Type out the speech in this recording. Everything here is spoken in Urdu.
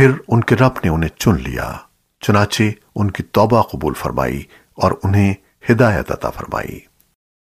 پھر ان کے رب نے انہیں چن لیا، چنانچہ ان کی توبہ قبول فرمائی اور انہیں ہدایت عطا فرمائی۔